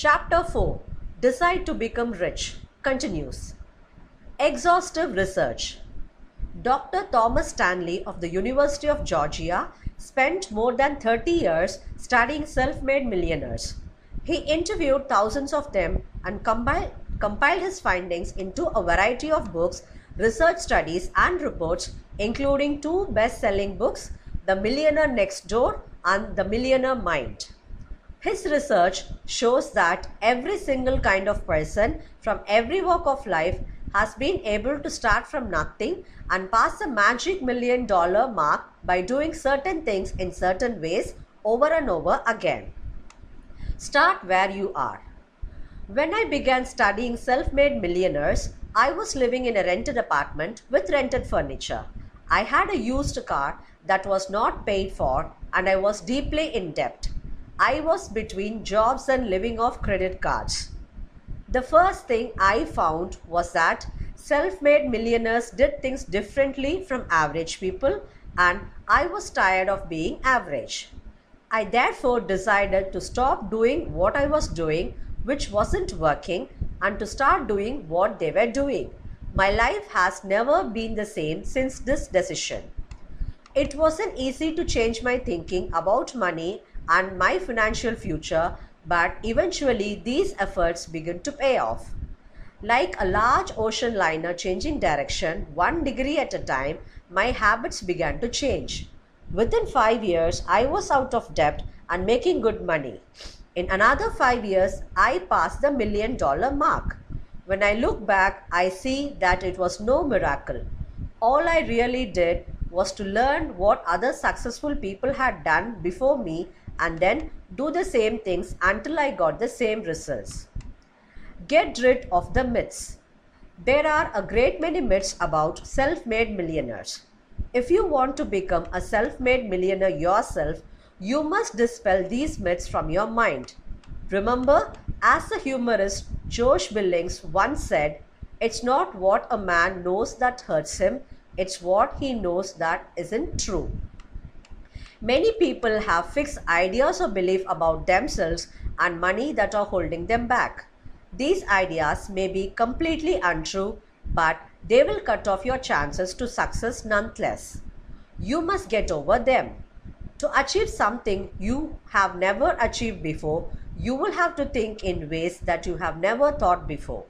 Chapter 4 Decide to Become Rich continues. Exhaustive Research Dr. Thomas Stanley of the University of Georgia spent more than 30 years studying self made millionaires. He interviewed thousands of them and compiled, compiled his findings into a variety of books, research studies, and reports, including two best selling books The Millionaire Next Door and The Millionaire Mind. His research shows that every single kind of person from every walk of life has been able to start from nothing and pass the magic million dollar mark by doing certain things in certain ways over and over again. Start where you are. When I began studying self made millionaires, I was living in a rented apartment with rented furniture. I had a used car that was not paid for and I was deeply in debt. I was between jobs and living off credit cards. The first thing I found was that self made millionaires did things differently from average people, and I was tired of being average. I therefore decided to stop doing what I was doing, which wasn't working, and to start doing what they were doing. My life has never been the same since this decision. It wasn't easy to change my thinking about money and my financial future, but eventually these efforts began to pay off. Like a large ocean liner changing direction one degree at a time, my habits began to change. Within five years, I was out of debt and making good money. In another five years, I passed the million dollar mark. When I look back, I see that it was no miracle. All I really did was to learn what other successful people had done before me and then do the same things until I got the same results. Get rid of the myths. There are a great many myths about self made millionaires. If you want to become a self made millionaire yourself, you must dispel these myths from your mind. Remember, as the humorist Josh Billings once said, it's not what a man knows that hurts him, it's what he knows that isn't true. Many people have fixed ideas or beliefs about themselves and money that are holding them back. These ideas may be completely untrue, but they will cut off your chances to success nonetheless. You must get over them. To achieve something you have never achieved before, you will have to think in ways that you have never thought before.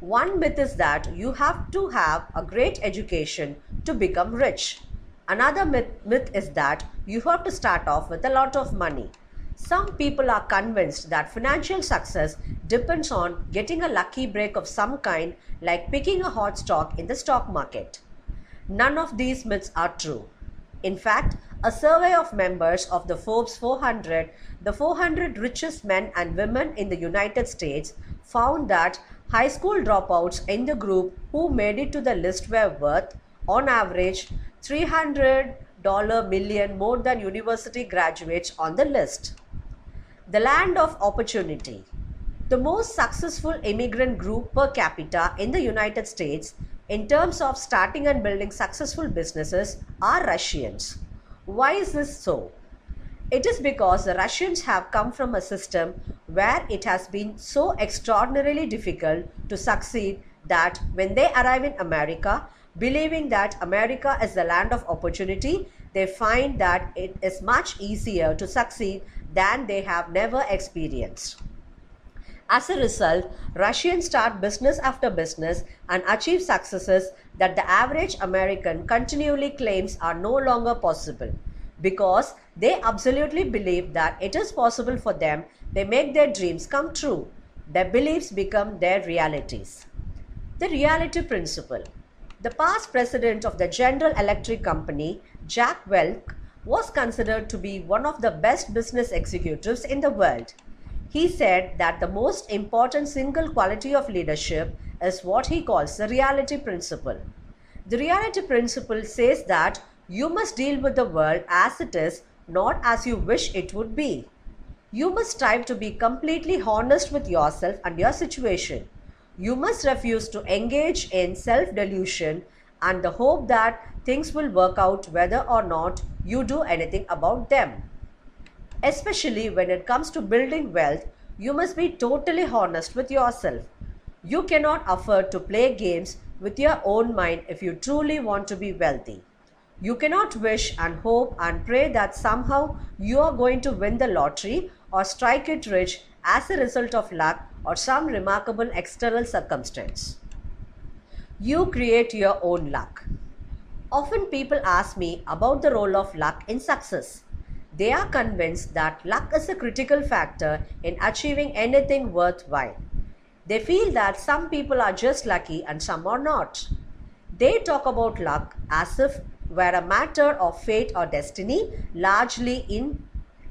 One myth is that you have to have a great education to become rich. Another myth, myth is that you have to start off with a lot of money. Some people are convinced that financial success depends on getting a lucky break of some kind, like picking a hot stock in the stock market. None of these myths are true. In fact, a survey of members of the Forbes 400, the 400 richest men and women in the United States, found that high school dropouts in the group who made it to the list were worth, on average, 300 dollar million more than university graduates on the list. The land of opportunity. The most successful immigrant group per capita in the United States in terms of starting and building successful businesses are Russians. Why is this so? It is because the Russians have come from a system where it has been so extraordinarily difficult to succeed that when they arrive in America, believing that America is the land of opportunity, they find that it is much easier to succeed than they have never experienced. As a result, Russians start business after business and achieve successes that the average American continually claims are no longer possible. Because they absolutely believe that it is possible for them, they make their dreams come true. Their beliefs become their realities. The reality principle. The past president of the General Electric Company, Jack Welch, was considered to be one of the best business executives in the world. He said that the most important single quality of leadership is what he calls the reality principle. The reality principle says that you must deal with the world as it is, not as you wish it would be. You must strive to be completely honest with yourself and your situation. You must refuse to engage in self delusion and the hope that things will work out whether or not you do anything about them. Especially when it comes to building wealth, you must be totally honest with yourself. You cannot afford to play games with your own mind if you truly want to be wealthy. You cannot wish and hope and pray that somehow you are going to win the lottery or strike it rich as a result of luck or some remarkable external circumstance. You create your own luck. Often people ask me about the role of luck in success. They are convinced that luck is a critical factor in achieving anything worthwhile. They feel that some people are just lucky and some are not. They talk about luck as if were a matter of fate or destiny, largely in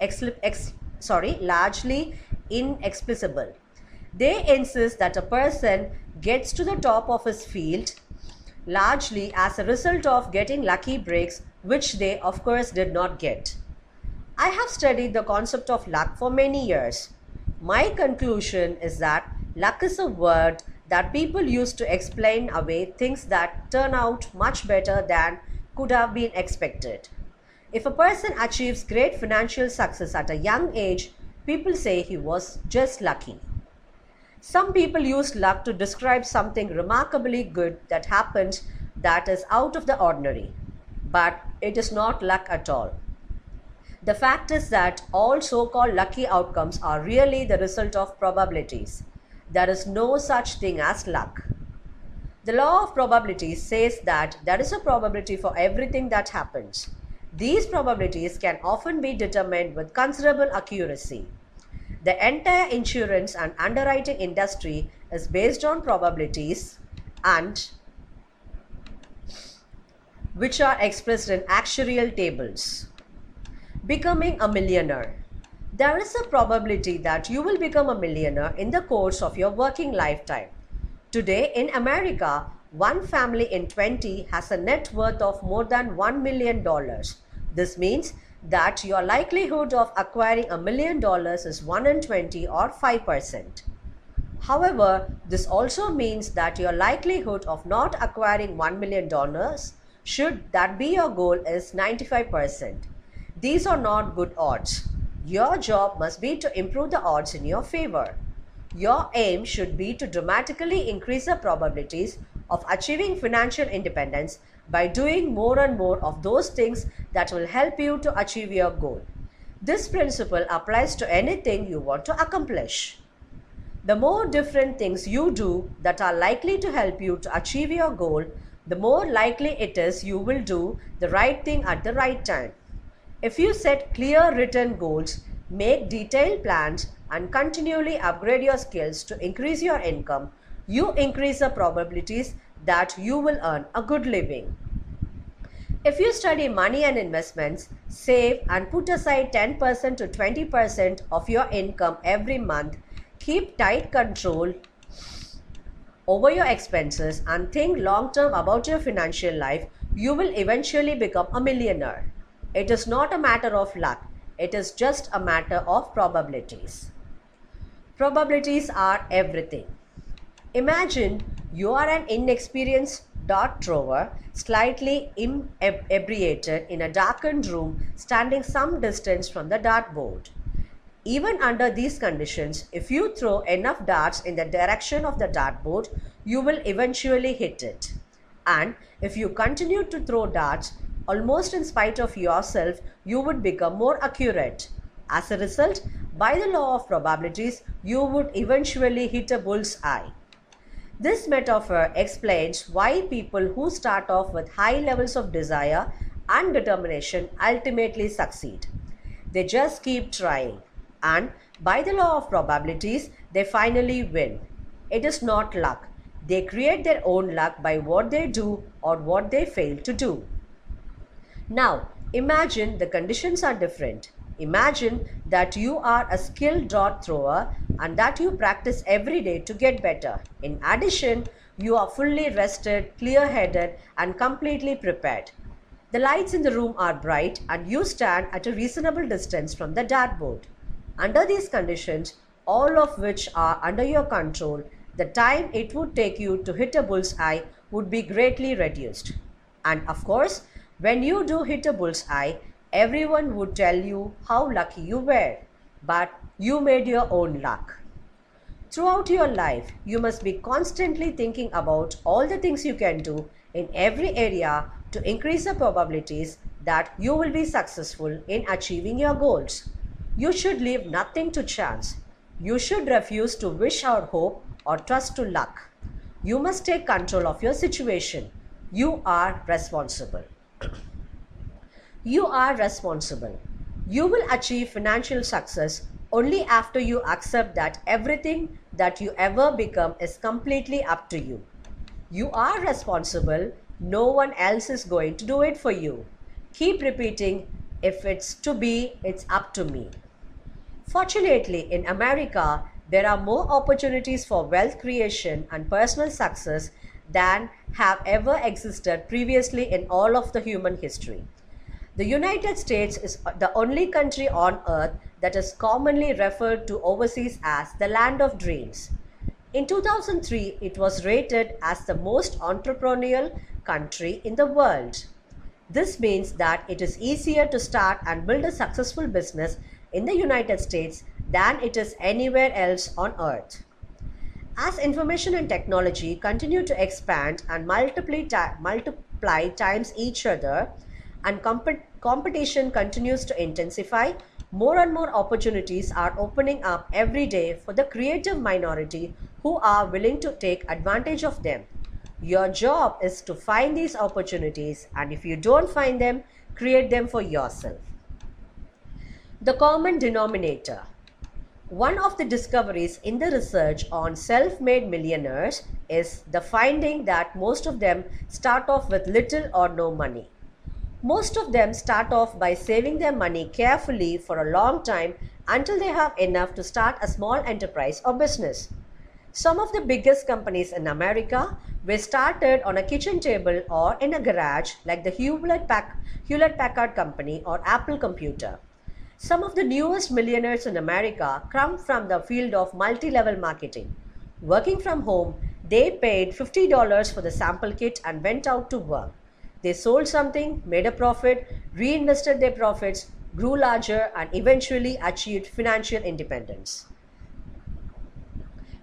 ex, sorry, largely inexplicable. They insist that a person gets to the top of his field largely as a result of getting lucky breaks, which they, of course, did not get. I have studied the concept of luck for many years. My conclusion is that luck is a word that people use to explain away things that turn out much better than could have been expected. If a person achieves great financial success at a young age, people say he was just lucky. Some people use luck to describe something remarkably good that happened that is out of the ordinary, but it is not luck at all. The fact is that all so called lucky outcomes are really the result of probabilities. There is no such thing as luck. The law of probabilities says that there is a probability for everything that happens. These probabilities can often be determined with considerable accuracy. The entire insurance and underwriting industry is based on probabilities and which are expressed in actuarial tables. Becoming a millionaire. There is a probability that you will become a millionaire in the course of your working lifetime. Today in America, one family in 20 has a net worth of more than $1 million. This means that your likelihood of acquiring a million dollars is 1 in 20 or 5%. However, this also means that your likelihood of not acquiring $1 million, should that be your goal, is 95%. These are not good odds. Your job must be to improve the odds in your favor. Your aim should be to dramatically increase the probabilities of achieving financial independence by doing more and more of those things that will help you to achieve your goal. This principle applies to anything you want to accomplish. The more different things you do that are likely to help you to achieve your goal, the more likely it is you will do the right thing at the right time. If you set clear written goals, make detailed plans, and continually upgrade your skills to increase your income, you increase the probabilities that you will earn a good living. If you study money and investments, save and put aside 10% to 20% of your income every month, keep tight control over your expenses and think long term about your financial life, you will eventually become a millionaire. It is not a matter of luck, it is just a matter of probabilities. Probabilities are everything. Imagine you are an inexperienced dart thrower, slightly inebriated in a darkened room, standing some distance from the dartboard. Even under these conditions, if you throw enough darts in the direction of the dartboard, you will eventually hit it. And if you continue to throw darts, almost in spite of yourself, you would become more accurate. As a result, by the law of probabilities, you would eventually hit a bull's eye. This metaphor explains why people who start off with high levels of desire and determination ultimately succeed. They just keep trying and by the law of probabilities, they finally win. It is not luck. They create their own luck by what they do or what they fail to do. Now, imagine the conditions are different. Imagine that you are a skilled dart thrower and that you practice every day to get better. In addition, you are fully rested, clear headed, and completely prepared. The lights in the room are bright and you stand at a reasonable distance from the dartboard. Under these conditions, all of which are under your control, the time it would take you to hit a bull's eye would be greatly reduced. And of course, when you do hit a bull's eye, everyone would tell you how lucky you were, but you made your own luck. Throughout your life, you must be constantly thinking about all the things you can do in every area to increase the probabilities that you will be successful in achieving your goals. You should leave nothing to chance. You should refuse to wish or hope or trust to luck. You must take control of your situation. You are responsible. You are responsible. You will achieve financial success only after you accept that everything that you ever become is completely up to you. You are responsible. No one else is going to do it for you. Keep repeating, if it's to be, it's up to me. Fortunately, in America, there are more opportunities for wealth creation and personal success than have ever existed previously in all of the human history. The United States is the only country on earth that is commonly referred to overseas as the land of dreams. In 2003, it was rated as the most entrepreneurial country in the world. This means that it is easier to start and build a successful business in the United States than it is anywhere else on earth. As information and technology continue to expand and multiply, multiply times each other, and comp- competition continues to intensify, more and more opportunities are opening up every day for the creative minority who are willing to take advantage of them. Your job is to find these opportunities, and if you don't find them, create them for yourself. The common denominator. One of the discoveries in the research on self made millionaires is the finding that most of them start off with little or no money. Most of them start off by saving their money carefully for a long time until they have enough to start a small enterprise or business. Some of the biggest companies in America were started on a kitchen table or in a garage like the Hewlett, Pack- Hewlett Packard Company or Apple Computer. Some of the newest millionaires in America come from the field of multi level marketing. Working from home, they paid $50 for the sample kit and went out to work. They sold something, made a profit, reinvested their profits, grew larger, and eventually achieved financial independence.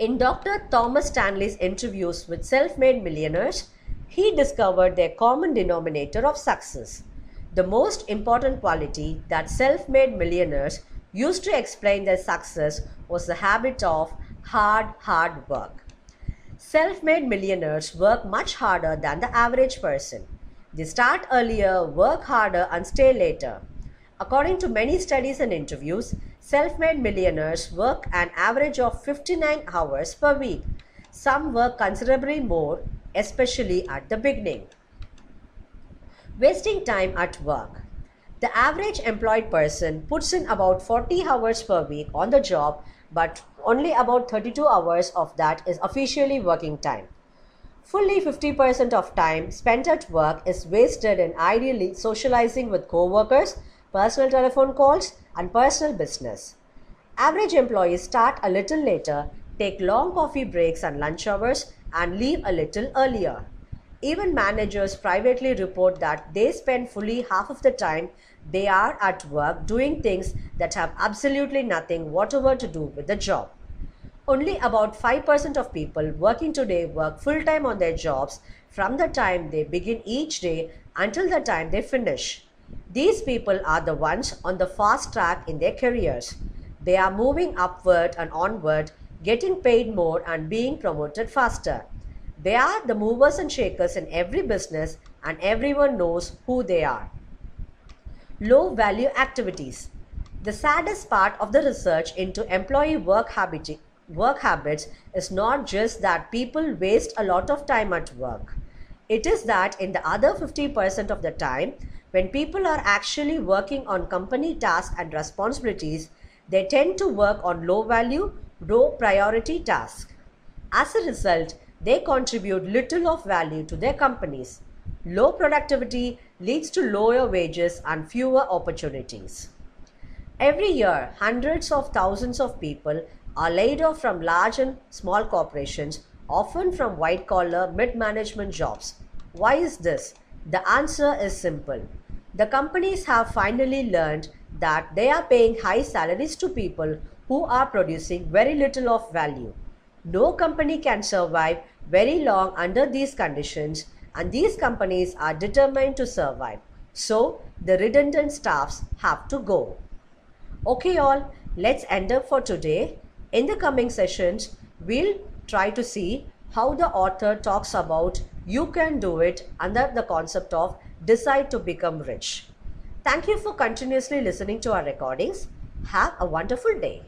In Dr. Thomas Stanley's interviews with self made millionaires, he discovered their common denominator of success. The most important quality that self made millionaires used to explain their success was the habit of hard, hard work. Self made millionaires work much harder than the average person. They start earlier, work harder, and stay later. According to many studies and interviews, self made millionaires work an average of 59 hours per week. Some work considerably more, especially at the beginning. Wasting time at work. The average employed person puts in about 40 hours per week on the job, but only about 32 hours of that is officially working time. Fully 50% of time spent at work is wasted in ideally socializing with co-workers, personal telephone calls, and personal business. Average employees start a little later, take long coffee breaks and lunch hours, and leave a little earlier. Even managers privately report that they spend fully half of the time they are at work doing things that have absolutely nothing whatever to do with the job. Only about 5% of people working today work full time on their jobs from the time they begin each day until the time they finish. These people are the ones on the fast track in their careers. They are moving upward and onward, getting paid more and being promoted faster. They are the movers and shakers in every business, and everyone knows who they are. Low value activities. The saddest part of the research into employee work habit work habits is not just that people waste a lot of time at work. It is that in the other 50% of the time, when people are actually working on company tasks and responsibilities, they tend to work on low value, low priority tasks. As a result, they contribute little of value to their companies. Low productivity leads to lower wages and fewer opportunities. Every year, hundreds of thousands of people are laid off from large and small corporations, often from white collar, mid management jobs. Why is this? The answer is simple. The companies have finally learned that they are paying high salaries to people who are producing very little of value. No company can survive very long under these conditions and these companies are determined to survive. So the redundant staffs have to go. Okay all, let's end up for today. In the coming sessions, we'll try to see how the author talks about you can do it under the concept of decide to become rich. Thank you for continuously listening to our recordings. Have a wonderful day.